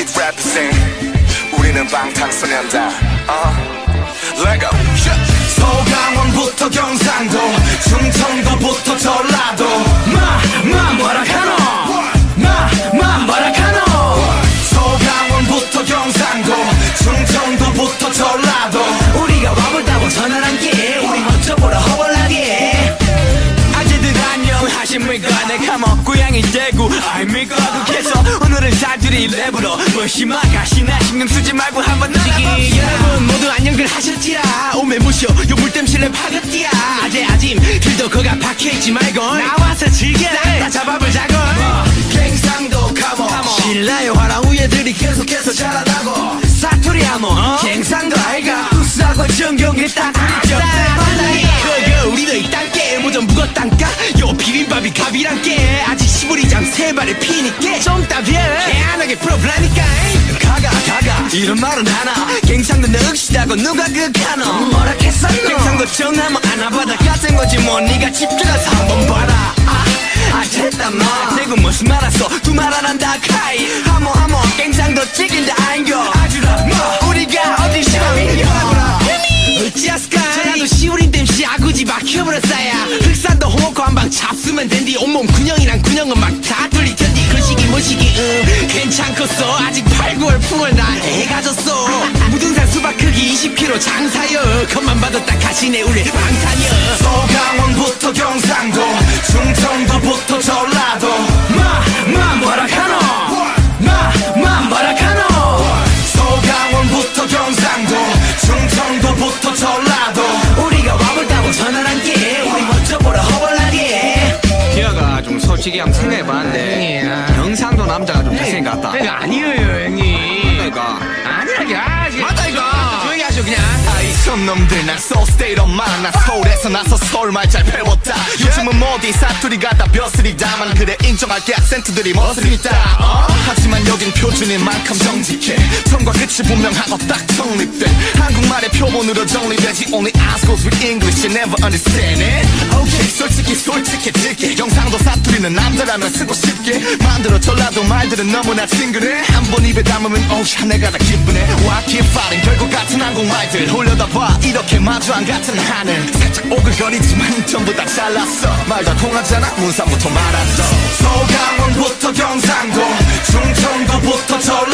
shit represent 우리는 방탄소년단. Uh, Lego 서강원부터 경상도 충청도부터 오늘은 사투리 랩으로 무심하가 시나 신경 쓰지 말고 한번 넘어봅시다. 여러분 모두 안녕들 하셨지라. 오메 무쇼 요 물땜실 랩 하겠디야. 아재 아짐 들도 거가 박혀있지 말고 나와서 즐겨라. 다 잡아보자고 갱상도 카모 신라의 화랑 우예들이 계속해서 자라나고. 사투리 하모 갱상도 아이가. 우스하고 정경에 따뜻죠 그거 우리도 이딴게 뭐좀 묵었단까 요 비빔밥이 갑이란 게. 아직 시부리장 세 발에 피니까 좀 따비해 개안하게 풀어보라니까 가가 가가. 이런 말은 하나. 갱상도 늑시다고 누가 그카노? 뭐라 했어 갱상도 정하면 안아받아 같은 거지 뭐. 니가 집중해서 한번 봐라. 아, 아 대구 무슨 말 알았어 두말 안 한다 카이. 하모 하모. 갱상도 찍인다 아인겨. 아주라 뭐 우리가 어디 시험이냐? 어찌하스까? 전라도 시우린 댐시 아구지 막혀버렸어야. 흑산도 홍어코 한방 잡수면 된디 온몸 군형이랑 군형은 막다 괜찮겠어. 아직 8, 9월 풍월 다 해가졌어. 무등산 수박 크기 20kg 장사여. 겉만 봐도 딱 가시네 우리 방탄이여. 서강원부터 경상도 충청도부터 전라도. 마마 뭐라 카노? 마마 뭐라 카노? 서강원부터 경상도 충청도부터 전라도. 우리가 와볼다고 전화한 게 우리 먼저 보러 허벌나게. 기아가 좀 솔직히 한번 생각해봤는데 것 같다. 내가 아니에요 형님. 그러니까 아니라게 하지. 맞다 이거 조용히 하시오 그냥. 아이 손놈들 난 소스테이로 많아 서울에서 나서 서울 말 잘 배웠다. 요즘은 뭐디 사투리 갖다 벼슬이다만 그래 인정할게. 악센트들이 멋있다. 어? 하지만 여긴 표준인 만큼 정직해. 처음과 끝이 분명하고 딱 정립돼. 한국말의 표본으로 정리되지. Only eyes goes with English you never understand it. Okay 솔직히 솔직해질게. 경상도 사 우리는 남자라면 쓰고 싶게. 만들어 전라도 말들은 너무나 친근해. 한 번 입에 담으면 어우야 내가 다 기쁘네. Why keep fighting 결국 같은 항공말들 올려다봐. 이렇게 마주 안 같은 하늘. 살짝 오글거리지만 전부 다 잘랐어. 말 다 통하잖아. 문산부터 말았어. 소강원부터 경상도. 충청도부터 전